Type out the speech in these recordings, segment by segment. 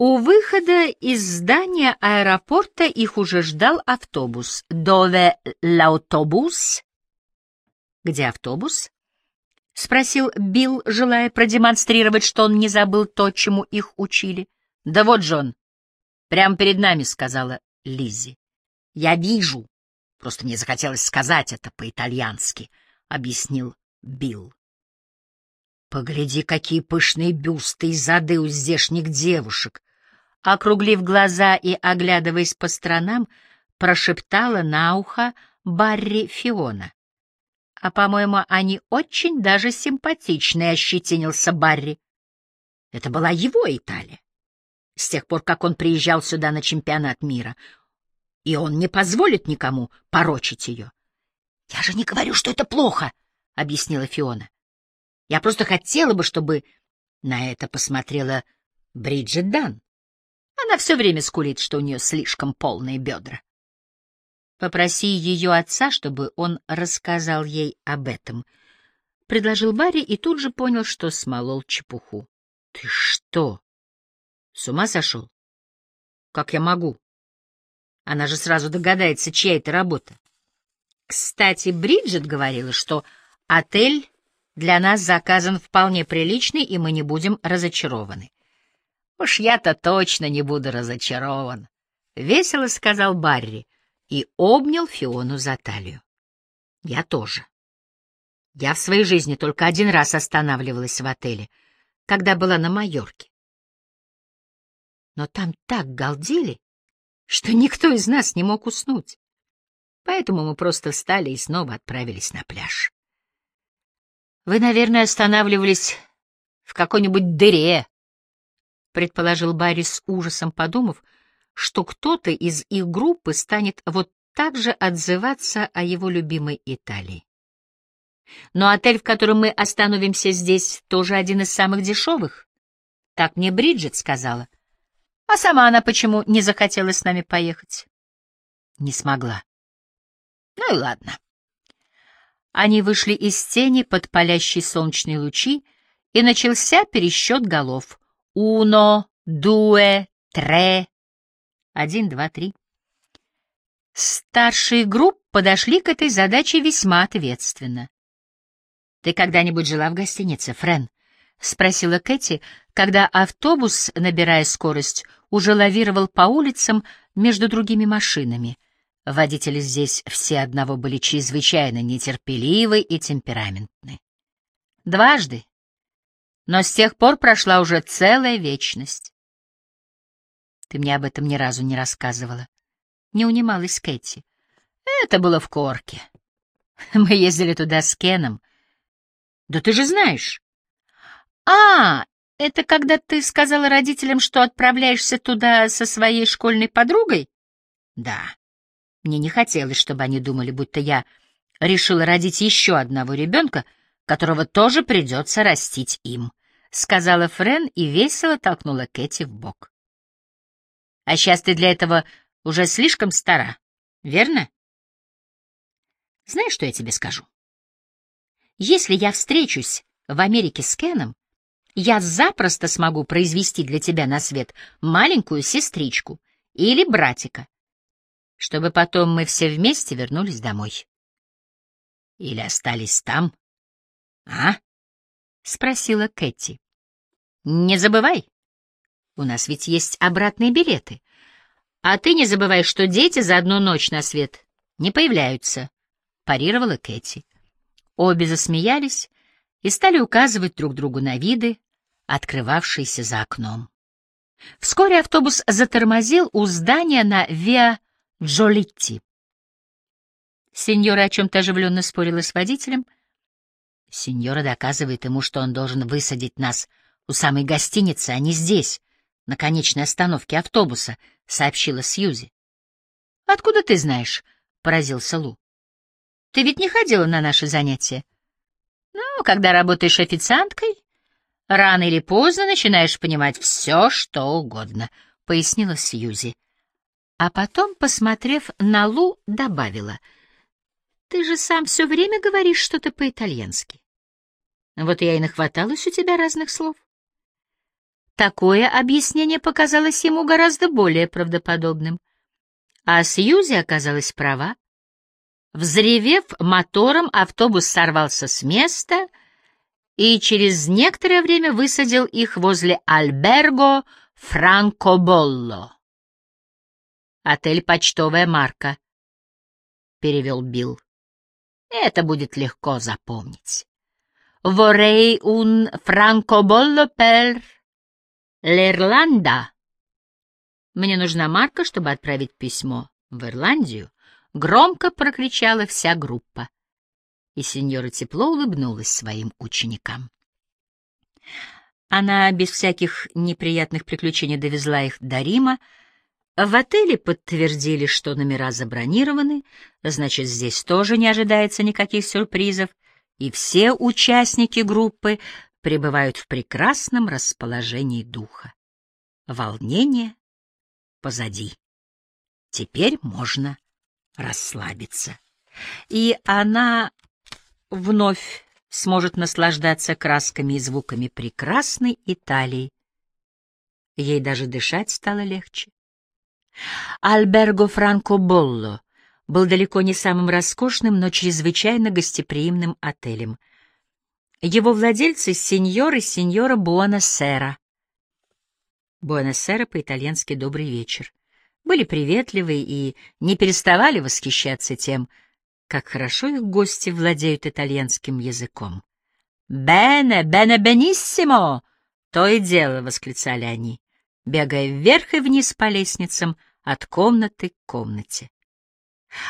У выхода из здания аэропорта их уже ждал автобус. «Дове l'auтобус?» «Где автобус?» — спросил Билл, желая продемонстрировать, что он не забыл то, чему их учили. «Да вот же он, прямо перед нами», — сказала Лиззи. «Я вижу. Просто мне захотелось сказать это по-итальянски», — объяснил Билл. «Погляди, какие пышные бюсты и зады у здешних девушек!» Округлив глаза и оглядываясь по сторонам, прошептала на ухо Барри Фиона. «А, по-моему, они очень даже симпатичные», — ощетинился Барри. Это была его Италия. С тех пор, как он приезжал сюда на чемпионат мира. И он не позволит никому порочить ее. «Я же не говорю, что это плохо», — объяснила Фиона. «Я просто хотела бы, чтобы на это посмотрела Бриджит Дан. Она все время скулит, что у нее слишком полные бедра. Попроси ее отца, чтобы он рассказал ей об этом. Предложил Барри и тут же понял, что смолол чепуху. — Ты что? С ума сошел? Как я могу? Она же сразу догадается, чья это работа. Кстати, Бриджит говорила, что отель для нас заказан вполне приличный, и мы не будем разочарованы. Уж я-то точно не буду разочарован, — весело сказал Барри и обнял Фиону за талию. Я тоже. Я в своей жизни только один раз останавливалась в отеле, когда была на Майорке. Но там так галдели, что никто из нас не мог уснуть. Поэтому мы просто встали и снова отправились на пляж. Вы, наверное, останавливались в какой-нибудь дыре, предположил Барри с ужасом, подумав, что кто-то из их группы станет вот так же отзываться о его любимой Италии. Но отель, в котором мы остановимся здесь, тоже один из самых дешевых. Так мне Бриджит сказала. А сама она почему не захотела с нами поехать? Не смогла. Ну и ладно. Они вышли из тени под палящие солнечные лучи, и начался пересчет голов. Уно, дуэ, тре. Один, два, три. Старшие групп подошли к этой задаче весьма ответственно. «Ты когда-нибудь жила в гостинице, Френ?» — спросила Кэти, когда автобус, набирая скорость, уже лавировал по улицам между другими машинами. Водители здесь все одного были чрезвычайно нетерпеливы и темпераментны. «Дважды», но с тех пор прошла уже целая вечность. Ты мне об этом ни разу не рассказывала. Не унималась Кэти. Это было в Корке. Мы ездили туда с Кеном. Да ты же знаешь. А, это когда ты сказала родителям, что отправляешься туда со своей школьной подругой? Да. Мне не хотелось, чтобы они думали, будто я решила родить еще одного ребенка, которого тоже придется растить им. — сказала Френ и весело толкнула Кэти в бок. «А сейчас ты для этого уже слишком стара, верно?» «Знаешь, что я тебе скажу? Если я встречусь в Америке с Кеном, я запросто смогу произвести для тебя на свет маленькую сестричку или братика, чтобы потом мы все вместе вернулись домой. Или остались там, а?» — спросила Кэти. «Не забывай, у нас ведь есть обратные билеты. А ты не забывай, что дети за одну ночь на свет не появляются», — парировала Кэти. Обе засмеялись и стали указывать друг другу на виды, открывавшиеся за окном. Вскоре автобус затормозил у здания на Виа Джолитти. Сеньора о чем-то оживленно спорила с водителем — Сеньора доказывает ему, что он должен высадить нас у самой гостиницы, а не здесь, на конечной остановке автобуса, — сообщила Сьюзи. — Откуда ты знаешь? — поразился Лу. — Ты ведь не ходила на наши занятия? — Ну, когда работаешь официанткой, рано или поздно начинаешь понимать все, что угодно, — пояснила Сьюзи. А потом, посмотрев на Лу, добавила — ты же сам все время говоришь что-то по-итальянски. Вот я и нахваталась у тебя разных слов. Такое объяснение показалось ему гораздо более правдоподобным. А Сьюзи оказалась права. Взревев мотором, автобус сорвался с места и через некоторое время высадил их возле Альберго Франкоболло. «Отель «Почтовая марка», — перевел Билл. «Это будет легко запомнить. Vorrei un francobollo per L'Ирланда. Мне нужна марка, чтобы отправить письмо в Ирландию, громко прокричала вся группа. И сеньора тепло улыбнулась своим ученикам. Она без всяких неприятных приключений довезла их до Рима. В отеле подтвердили, что номера забронированы, значит, здесь тоже не ожидается никаких сюрпризов, и все участники группы пребывают в прекрасном расположении духа. Волнение позади. Теперь можно расслабиться. И она вновь сможет наслаждаться красками и звуками прекрасной Италии. Ей даже дышать стало легче. Альберго Франко Болло был далеко не самым роскошным, но чрезвычайно гостеприимным отелем. Его владельцы — сеньор и сеньора Буонасера. Буонасера по-итальянски «добрый вечер». Были приветливы и не переставали восхищаться тем, как хорошо их гости владеют итальянским языком. «Бене, бене, бениссимо!» — то и дело восклицали они, бегая вверх и вниз по лестницам от комнаты к комнате.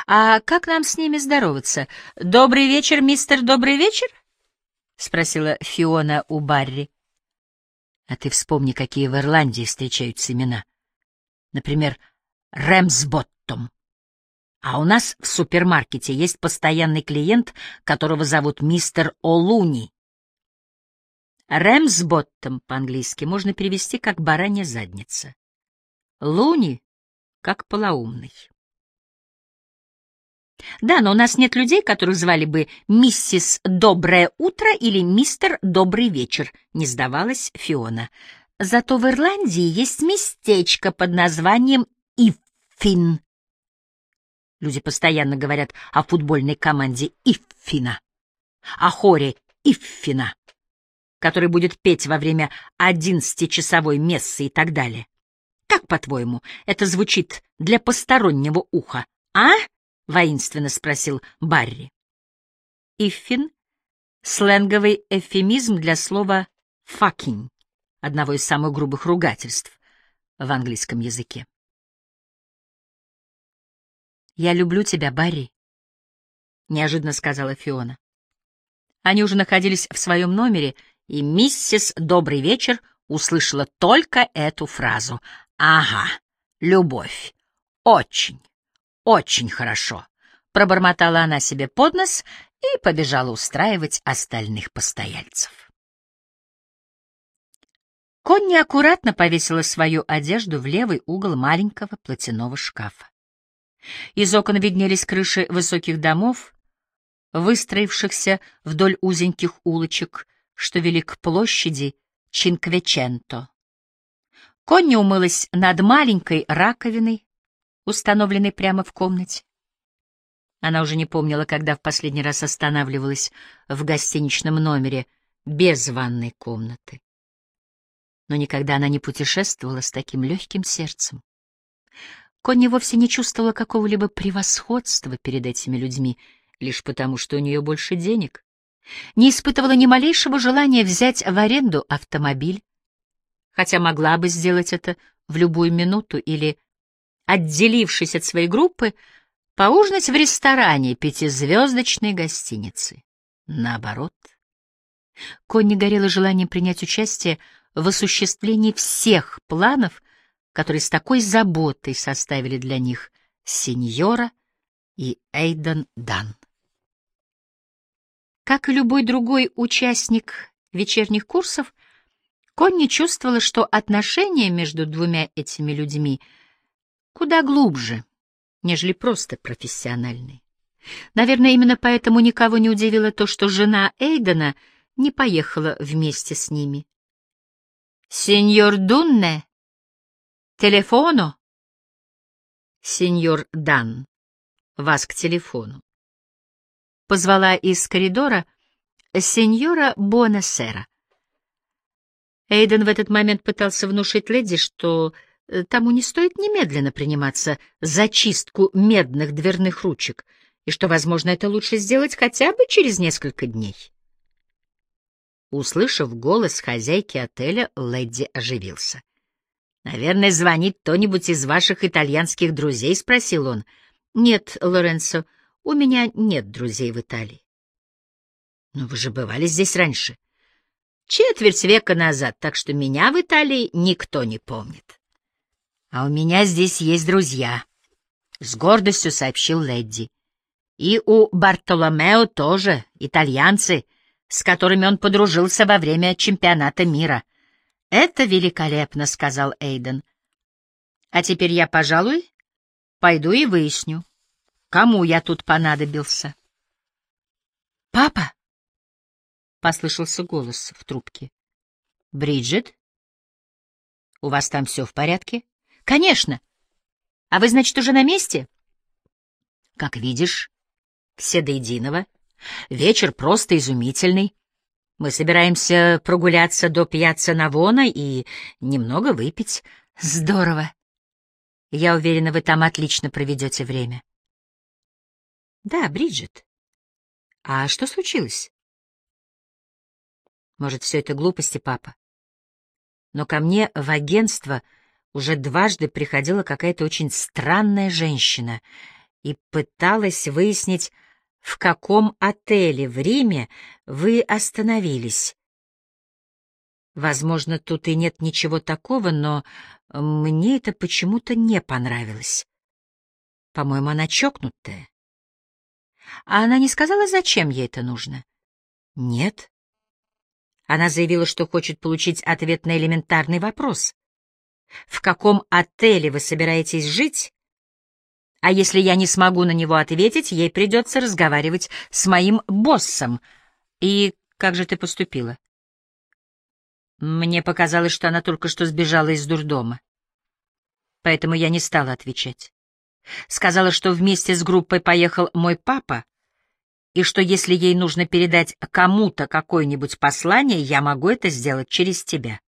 «А как нам с ними здороваться? Добрый вечер, мистер Добрый вечер?» — спросила Фиона у Барри. — А ты вспомни, какие в Ирландии встречаются имена. Например, Рэмсботтом. А у нас в супермаркете есть постоянный клиент, которого зовут мистер О'Луни. Рэмсботтом по-английски можно перевести как «баранья задница». Луни — как полоумный. Да, но у нас нет людей, которых звали бы миссис Доброе утро или мистер Добрый вечер, не сдавалась Фиона. Зато в Ирландии есть местечко под названием Иффин. Люди постоянно говорят о футбольной команде Иффина, о хоре Иффина, который будет петь во время одиннадцатичасовой мессы и так далее. Как, по-твоему, это звучит для постороннего уха, а? — воинственно спросил Барри. Иффин — сленговый эвфемизм для слова «fucking», одного из самых грубых ругательств в английском языке. «Я люблю тебя, Барри», — неожиданно сказала Фиона. Они уже находились в своем номере, и миссис «Добрый вечер» услышала только эту фразу. «Ага, любовь. Очень, очень хорошо», — пробормотала она себе под нос и побежала устраивать остальных постояльцев. Конни аккуратно повесила свою одежду в левый угол маленького платяного шкафа. Из окон виднелись крыши высоких домов, выстроившихся вдоль узеньких улочек, что вели к площади Чинквеченто. Конни умылась над маленькой раковиной, установленной прямо в комнате. Она уже не помнила, когда в последний раз останавливалась в гостиничном номере без ванной комнаты. Но никогда она не путешествовала с таким легким сердцем. Конни вовсе не чувствовала какого-либо превосходства перед этими людьми, лишь потому, что у нее больше денег. Не испытывала ни малейшего желания взять в аренду автомобиль, хотя могла бы сделать это в любую минуту или отделившись от своей группы, поужинать в ресторане пятизвездочной гостиницы. Наоборот. Конни горела желанием принять участие в осуществлении всех планов, которые с такой заботой составили для них сеньора и Эйден Дан. Как и любой другой участник вечерних курсов, Конни чувствовала, что отношения между двумя этими людьми — куда глубже, нежели просто профессиональный. Наверное, именно поэтому никого не удивило то, что жена Эйдена не поехала вместе с ними. «Сеньор Дунне? Телефону?» «Сеньор Дан, вас к телефону». Позвала из коридора сеньора Буэносера. Эйден в этот момент пытался внушить леди, что тому не стоит немедленно приниматься за чистку медных дверных ручек, и что, возможно, это лучше сделать хотя бы через несколько дней. Услышав голос хозяйки отеля, леди оживился. «Наверное, звонит кто-нибудь из ваших итальянских друзей?» — спросил он. «Нет, Лоренцо, у меня нет друзей в Италии». «Но вы же бывали здесь раньше?» Четверть века назад, так что меня в Италии никто не помнит. А у меня здесь есть друзья, — с гордостью сообщил Ледди. И у Бартоломео тоже итальянцы, с которыми он подружился во время чемпионата мира. Это великолепно, — сказал Эйден. А теперь я, пожалуй, пойду и выясню, кому я тут понадобился. Папа? — послышался голос в трубке. «Бриджит? У вас там все в порядке?» «Конечно! А вы, значит, уже на месте?» «Как видишь, все до единого. Вечер просто изумительный. Мы собираемся прогуляться до пьяца Навона и немного выпить. Здорово! Я уверена, вы там отлично проведете время». «Да, Бриджит. А что случилось?» Может, все это глупости, папа? Но ко мне в агентство уже дважды приходила какая-то очень странная женщина и пыталась выяснить, в каком отеле в Риме вы остановились. Возможно, тут и нет ничего такого, но мне это почему-то не понравилось. По-моему, она чокнутая. А она не сказала, зачем ей это нужно? Нет. Она заявила, что хочет получить ответ на элементарный вопрос. «В каком отеле вы собираетесь жить?» А если я не смогу на него ответить, ей придется разговаривать с моим боссом. И как же ты поступила? Мне показалось, что она только что сбежала из дурдома. Поэтому я не стала отвечать. Сказала, что вместе с группой поехал мой папа, и что если ей нужно передать кому-то какое-нибудь послание, я могу это сделать через тебя.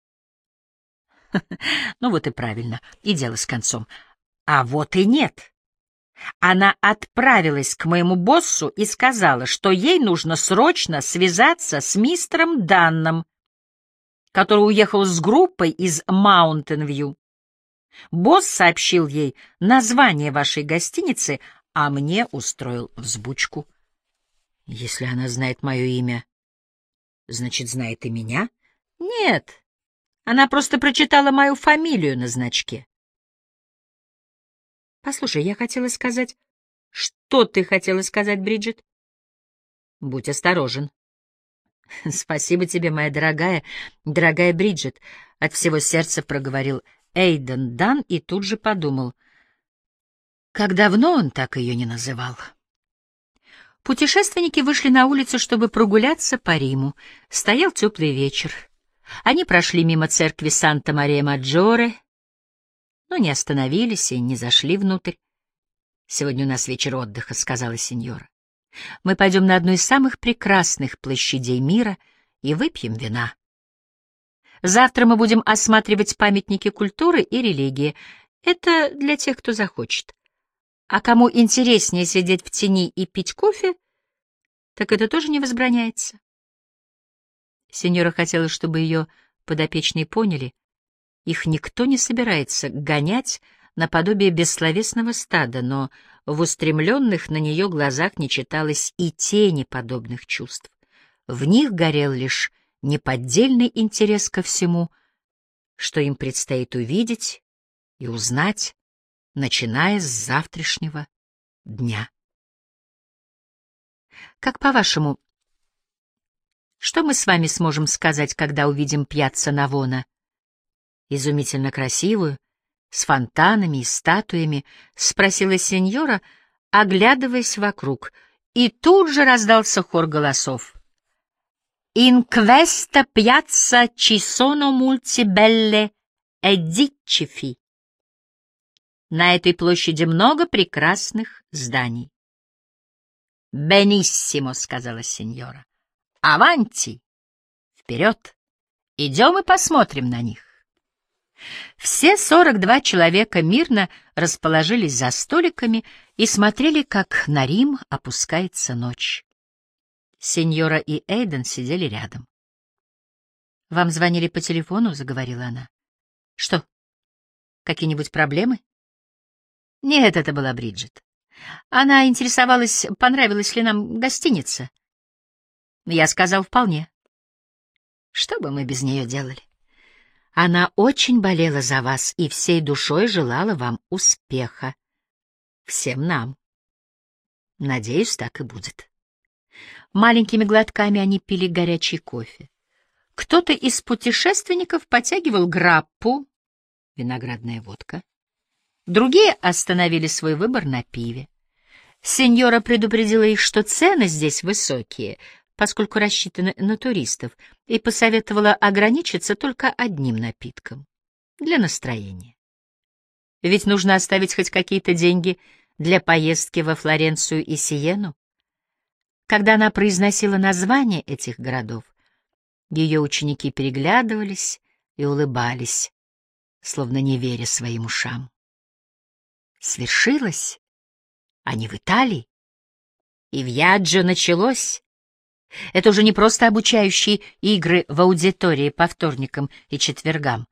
Ну вот и правильно, и дело с концом. А вот и нет. Она отправилась к моему боссу и сказала, что ей нужно срочно связаться с мистером Данном, который уехал с группой из Маунтин-Вью. Босс сообщил ей название вашей гостиницы, а мне устроил взбучку. Если она знает мое имя, значит, знает и меня? Нет, она просто прочитала мою фамилию на значке. Послушай, я хотела сказать... Что ты хотела сказать, Бриджит? Будь осторожен. Спасибо тебе, моя дорогая, дорогая Бриджит, от всего сердца проговорил Эйден Дан и тут же подумал, как давно он так ее не называл. Путешественники вышли на улицу, чтобы прогуляться по Риму. Стоял теплый вечер. Они прошли мимо церкви Санта-Мария-Маджоре, но не остановились и не зашли внутрь. «Сегодня у нас вечер отдыха», — сказала сеньора. «Мы пойдем на одну из самых прекрасных площадей мира и выпьем вина. Завтра мы будем осматривать памятники культуры и религии. Это для тех, кто захочет. А кому интереснее сидеть в тени и пить кофе, так это тоже не возбраняется. Сеньора хотела, чтобы ее подопечные поняли, их никто не собирается гонять наподобие бессловесного стада, но в устремленных на нее глазах не читалось и тени подобных чувств. В них горел лишь неподдельный интерес ко всему, что им предстоит увидеть и узнать, начиная с завтрашнего дня. Как по-вашему, что мы с вами сможем сказать, когда увидим пьяцца Навона? Изумительно красивую, с фонтанами и статуями, спросила сеньора, оглядываясь вокруг, и тут же раздался хор голосов. «In questa piazza ci sono molte belle edifici». На этой площади много прекрасных зданий. «Бениссимо», — сказала сеньора. «Аванти! Вперед! Идем и посмотрим на них». Все сорок два человека мирно расположились за столиками и смотрели, как на Рим опускается ночь. Сеньора и Эйден сидели рядом. «Вам звонили по телефону?» — заговорила она. «Что, какие-нибудь проблемы?» «Нет, это была Бриджит. Она интересовалась, понравилась ли нам гостиница. Я сказал «вполне». Что бы мы без нее делали? Она очень болела за вас и всей душой желала вам успеха. Всем нам. Надеюсь, так и будет. Маленькими глотками они пили горячий кофе. Кто-то из путешественников потягивал граппу, виноградная водка. Другие остановили свой выбор на пиве. Сеньора предупредила их, что цены здесь высокие, поскольку рассчитаны на туристов, и посоветовала ограничиться только одним напитком — для настроения. Ведь нужно оставить хоть какие-то деньги для поездки во Флоренцию и Сиену. Когда она произносила названия этих городов, ее ученики переглядывались и улыбались, словно не веря своим ушам. Свершилось? Они в Италии? И в Яджо началось? Это уже не просто обучающие игры в аудитории по вторникам и четвергам.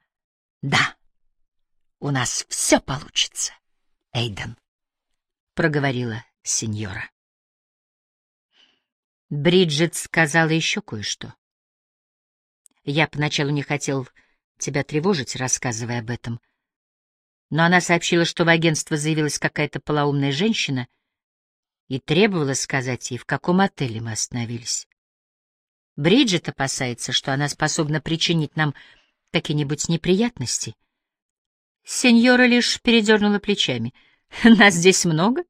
Да, у нас все получится, Эйден, — проговорила сеньора. Бриджит сказала еще кое-что. Я поначалу не хотел тебя тревожить, рассказывая об этом. Но она сообщила, что в агентство заявилась какая-то полоумная женщина и требовала сказать ей, в каком отеле мы остановились. Бриджит опасается, что она способна причинить нам какие-нибудь неприятности. Сеньора лишь передернула плечами. Нас здесь много.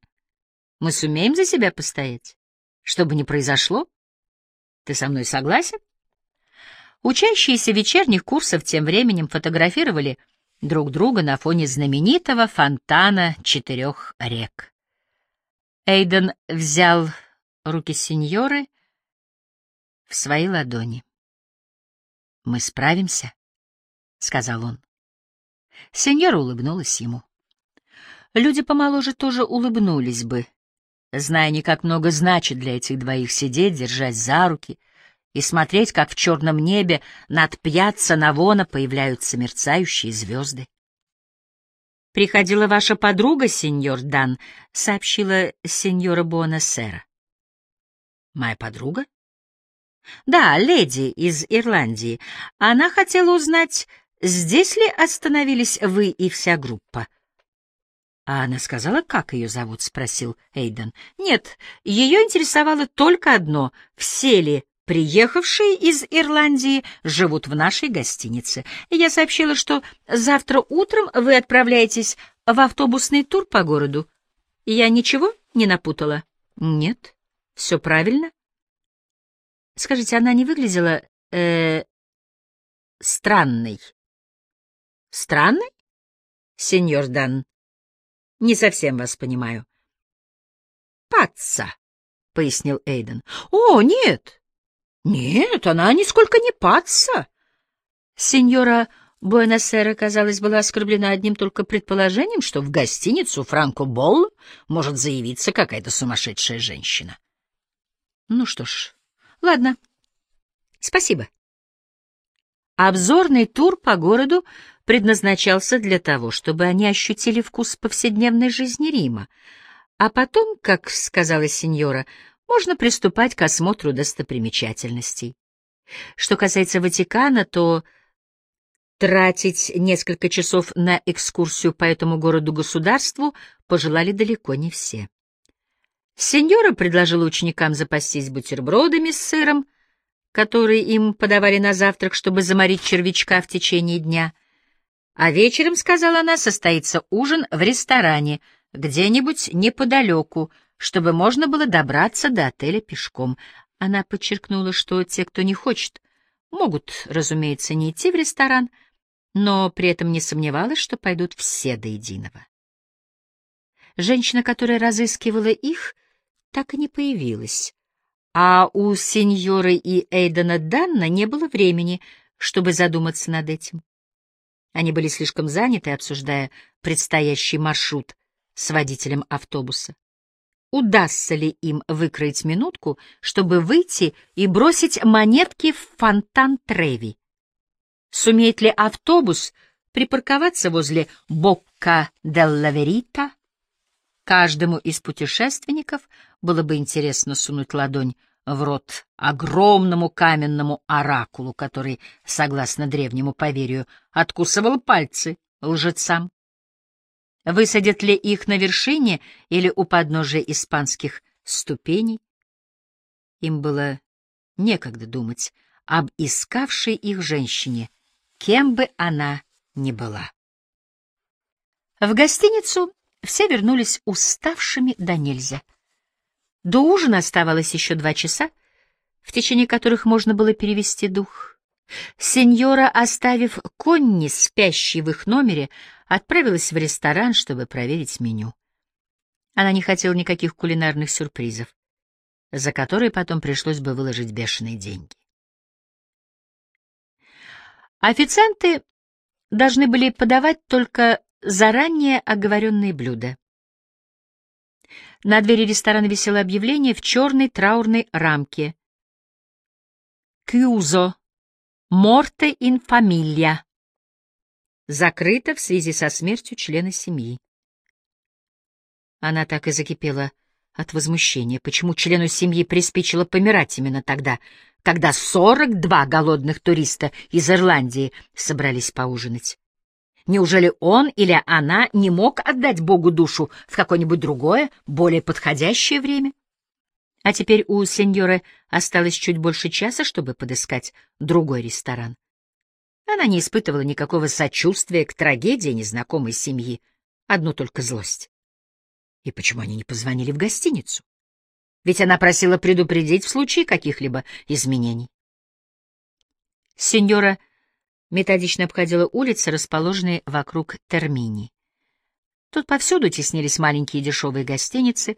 Мы сумеем за себя постоять. Что бы ни произошло, ты со мной согласен? Учащиеся вечерних курсов тем временем фотографировали друг друга на фоне знаменитого фонтана четырех рек. Эйден взял руки сеньоры в свои ладони. «Мы справимся», — сказал он. Сеньора улыбнулась ему. Люди помоложе тоже улыбнулись бы, зная не как много значит для этих двоих сидеть, держась за руки и смотреть, как в черном небе над пьяцца Навона появляются мерцающие звезды. «Приходила ваша подруга, сеньор Дан», — сообщила сеньора Буонасера. «Моя подруга?» «Да, леди из Ирландии. Она хотела узнать, здесь ли остановились вы и вся группа?» «А она сказала, как ее зовут?» — спросил Эйден. «Нет, ее интересовало только одно — все ли приехавшие из Ирландии живут в нашей гостинице. Я сообщила, что завтра утром вы отправляетесь в автобусный тур по городу. Я ничего не напутала?» «Нет, все правильно». «Скажите, она не выглядела... э странной?» «Странной?» «Сеньор Дан, не совсем вас понимаю. Паца, пояснил Эйден. О, нет. Нет, она нисколько не паца. Сеньора Буэносера, казалось, была оскорблена одним только предположением, что в гостиницу Франко Болло может заявиться какая-то сумасшедшая женщина. Ну что ж, ладно. Спасибо. Обзорный тур по городу предназначался для того, чтобы они ощутили вкус повседневной жизни Рима, а потом, как сказала сеньора, можно приступать к осмотру достопримечательностей. Что касается Ватикана, то тратить несколько часов на экскурсию по этому городу-государству пожелали далеко не все. Сеньора предложила ученикам запастись бутербродами с сыром, которые им подавали на завтрак, чтобы заморить червячка в течение дня — а вечером, — сказала она, — состоится ужин в ресторане, где-нибудь неподалеку, чтобы можно было добраться до отеля пешком. Она подчеркнула, что те, кто не хочет, могут, разумеется, не идти в ресторан, но при этом не сомневалась, что пойдут все до единого. Женщина, которая разыскивала их, так и не появилась, а у сеньоры и Эйдена Данна не было времени, чтобы задуматься над этим. Они были слишком заняты, обсуждая предстоящий маршрут с водителем автобуса. Удастся ли им выкроить минутку, чтобы выйти и бросить монетки в фонтан Треви? Сумеет ли автобус припарковаться возле Бокка делла Верита? Каждому из путешественников было бы интересно сунуть ладонь в рот огромному каменному оракулу, который, согласно древнему поверью, откусывал пальцы лжецам. Высадят ли их на вершине или у подножия испанских ступеней? Им было некогда думать об искавшей их женщине, кем бы она ни была. В гостиницу все вернулись уставшими до нельзя. До ужина оставалось еще два часа, в течение которых можно было перевести дух. Сеньора, оставив Конни спящей в их номере, отправилась в ресторан, чтобы проверить меню. Она не хотела никаких кулинарных сюрпризов, за которые потом пришлось бы выложить бешеные деньги. Официанты должны были подавать только заранее оговоренные блюда. На двери ресторана висело объявление в черной траурной рамке. «Кьюзо. Морте ин фамилия». Закрыто в связи со смертью члена семьи. Она так и закипела от возмущения, почему члену семьи приспичило помирать именно тогда, когда 42 голодных туриста из Ирландии собрались поужинать. Неужели он или она не мог отдать Богу душу в какое-нибудь другое, более подходящее время? А теперь у сеньоры осталось чуть больше часа, чтобы подыскать другой ресторан. Она не испытывала никакого сочувствия к трагедии незнакомой семьи, одну только злость. И почему они не позвонили в гостиницу? Ведь она просила предупредить в случае каких-либо изменений. Сеньора методично обходила улицы, расположенные вокруг Термини. Тут повсюду теснились маленькие дешевые гостиницы,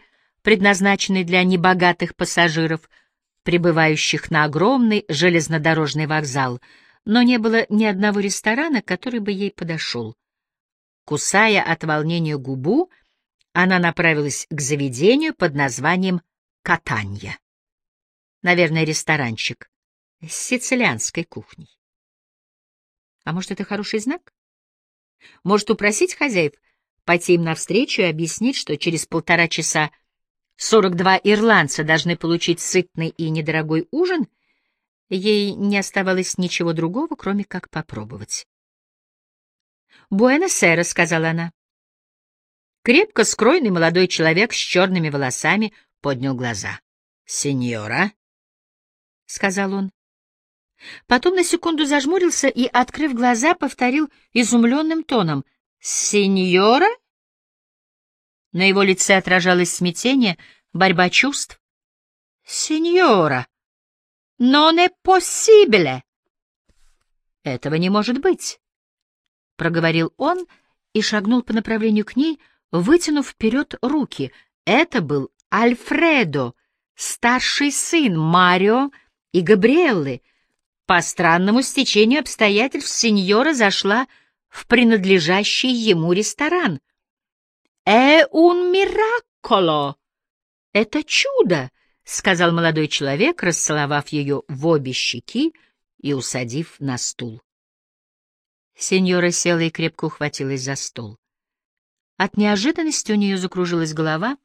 предназначенные для небогатых пассажиров, прибывающих на огромный железнодорожный вокзал, но не было ни одного ресторана, который бы ей подошел. Кусая от волнения губу, она направилась к заведению под названием «Катанья». Наверное, ресторанчик с сицилианской кухней. А может, это хороший знак? Может, упросить хозяев пойти им навстречу и объяснить, что через полтора часа 42 ирландца должны получить сытный и недорогой ужин? Ей не оставалось ничего другого, кроме как попробовать. «Буэнос-Эйрес», — сказала она. Крепко скройный молодой человек с черными волосами поднял глаза. «Сеньора», — сказал он. Потом на секунду зажмурился и, открыв глаза, повторил изумленным тоном «Сеньора?» На его лице отражалось смятение, борьба чувств. «Сеньора! Non è possibile!» «Этого не может быть!» — проговорил он и шагнул по направлению к ней, вытянув вперед руки. Это был Альфредо, старший сын Марио и Габриэллы, по странному стечению обстоятельств сеньора зашла в принадлежащий ему ресторан. «Э un miracolo!» «Это чудо!» — сказал молодой человек, расцеловав ее в обе щеки и усадив на стул. Сеньора села и крепко ухватилась за стол. От неожиданности у нее закружилась голова,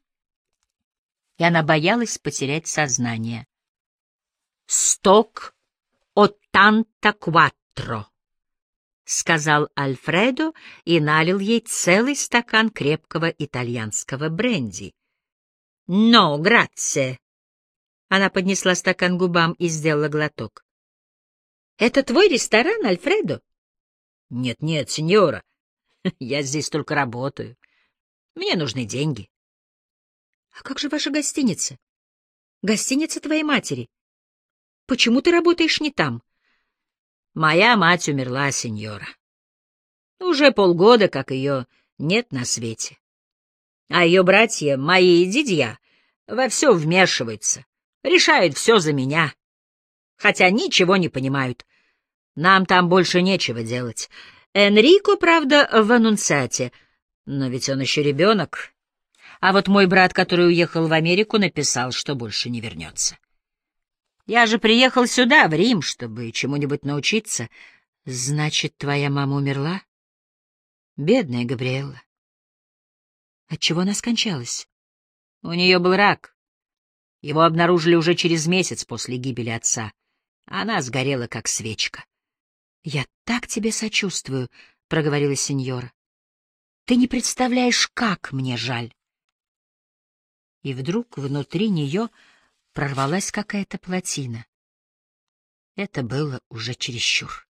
и она боялась потерять сознание. Сток «Оттанта кваттро», — сказал Альфредо и налил ей целый стакан крепкого итальянского бренди. «Но, грация!» Она поднесла стакан губам и сделала глоток. «Это твой ресторан, Альфредо?» «Нет-нет, сеньора, я здесь только работаю. Мне нужны деньги». «А как же ваша гостиница? Гостиница твоей матери?» Почему ты работаешь не там? Моя мать умерла, сеньора. Уже полгода, как ее нет на свете. А ее братья, мои дядья, во все вмешиваются, решают все за меня, хотя ничего не понимают. Нам там больше нечего делать. Энрико, правда, в аннунциате, но ведь он еще ребенок. А вот мой брат, который уехал в Америку, написал, что больше не вернется. Я же приехал сюда, в Рим, чтобы чему-нибудь научиться. Значит, твоя мама умерла? Бедная Габриэлла. Отчего она скончалась? У нее был рак. Его обнаружили уже через месяц после гибели отца. Она сгорела, как свечка. — Я так тебе сочувствую, — проговорила сеньора. — Ты не представляешь, как мне жаль. И вдруг внутри нее прорвалась какая-то плотина. Это было уже чересчур.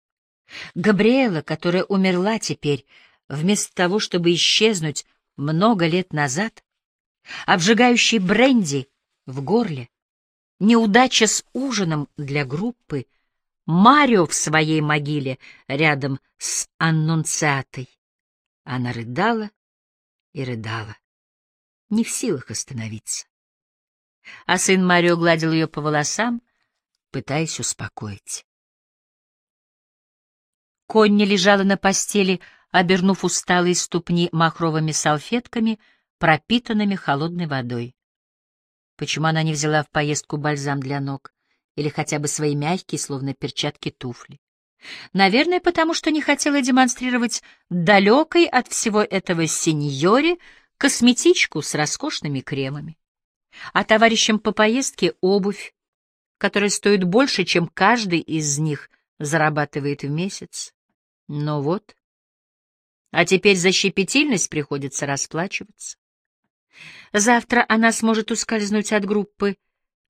Габриэла, которая умерла теперь, вместо того, чтобы исчезнуть много лет назад, обжигающий бренди в горле, неудача с ужином для группы, Марио в своей могиле рядом с аннунциатой. Она рыдала и рыдала, не в силах остановиться. А сын Марио гладил ее по волосам, пытаясь успокоить. Конни лежала на постели, обернув усталые ступни махровыми салфетками — пропитанными холодной водой. Почему она не взяла в поездку бальзам для ног или хотя бы свои мягкие, словно перчатки, туфли? Наверное, потому что не хотела демонстрировать далекой от всего этого сеньоре косметичку с роскошными кремами. А товарищам по поездке обувь, которая стоит больше, чем каждый из них зарабатывает в месяц. Но вот. А теперь за щепетильность приходится расплачиваться. Завтра она сможет ускользнуть от группы,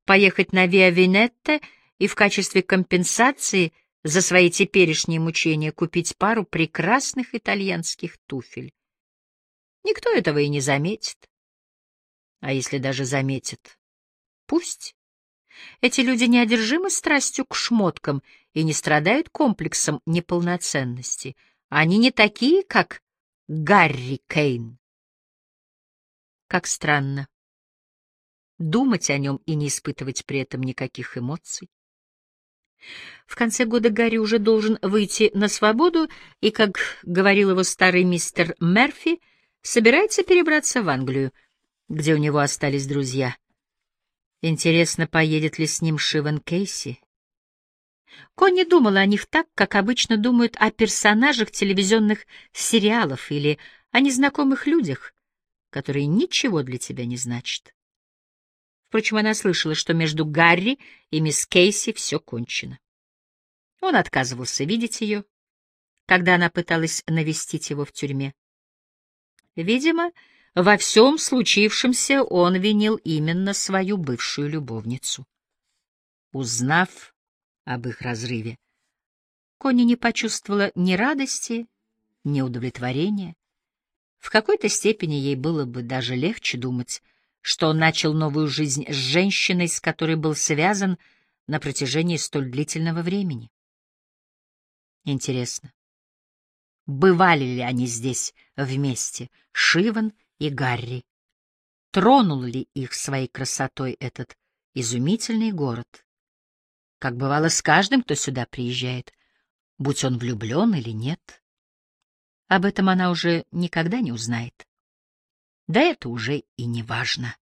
поехать на Виа Венетта и в качестве компенсации за свои теперешние мучения купить пару прекрасных итальянских туфель. Никто этого и не заметит. А если даже заметит, пусть. Эти люди не одержимы страстью к шмоткам и не страдают комплексом неполноценности. Они не такие, как Гарри Кейн. Как странно. Думать о нем и не испытывать при этом никаких эмоций. В конце года Гарри уже должен выйти на свободу и, как говорил его старый мистер Мерфи, собирается перебраться в Англию, где у него остались друзья. Интересно, поедет ли с ним Шиван Кейси? Конни думала о них так, как обычно думают о персонажах телевизионных сериалов или о незнакомых людях, которые ничего для тебя не значат. Впрочем, она слышала, что между Гарри и мисс Кейси все кончено. Он отказывался видеть ее, когда она пыталась навестить его в тюрьме. Видимо, во всем случившемся он винил именно свою бывшую любовницу. Узнав об их разрыве, Конни не почувствовала ни радости, ни удовлетворения. В какой-то степени ей было бы даже легче думать, что он начал новую жизнь с женщиной, с которой был связан на протяжении столь длительного времени. Интересно, бывали ли они здесь вместе, Шиван и Гарри? Тронул ли их своей красотой этот изумительный город? Как бывало с каждым, кто сюда приезжает, будь он влюблен или нет. Об этом она уже никогда не узнает. Да это уже и не важно.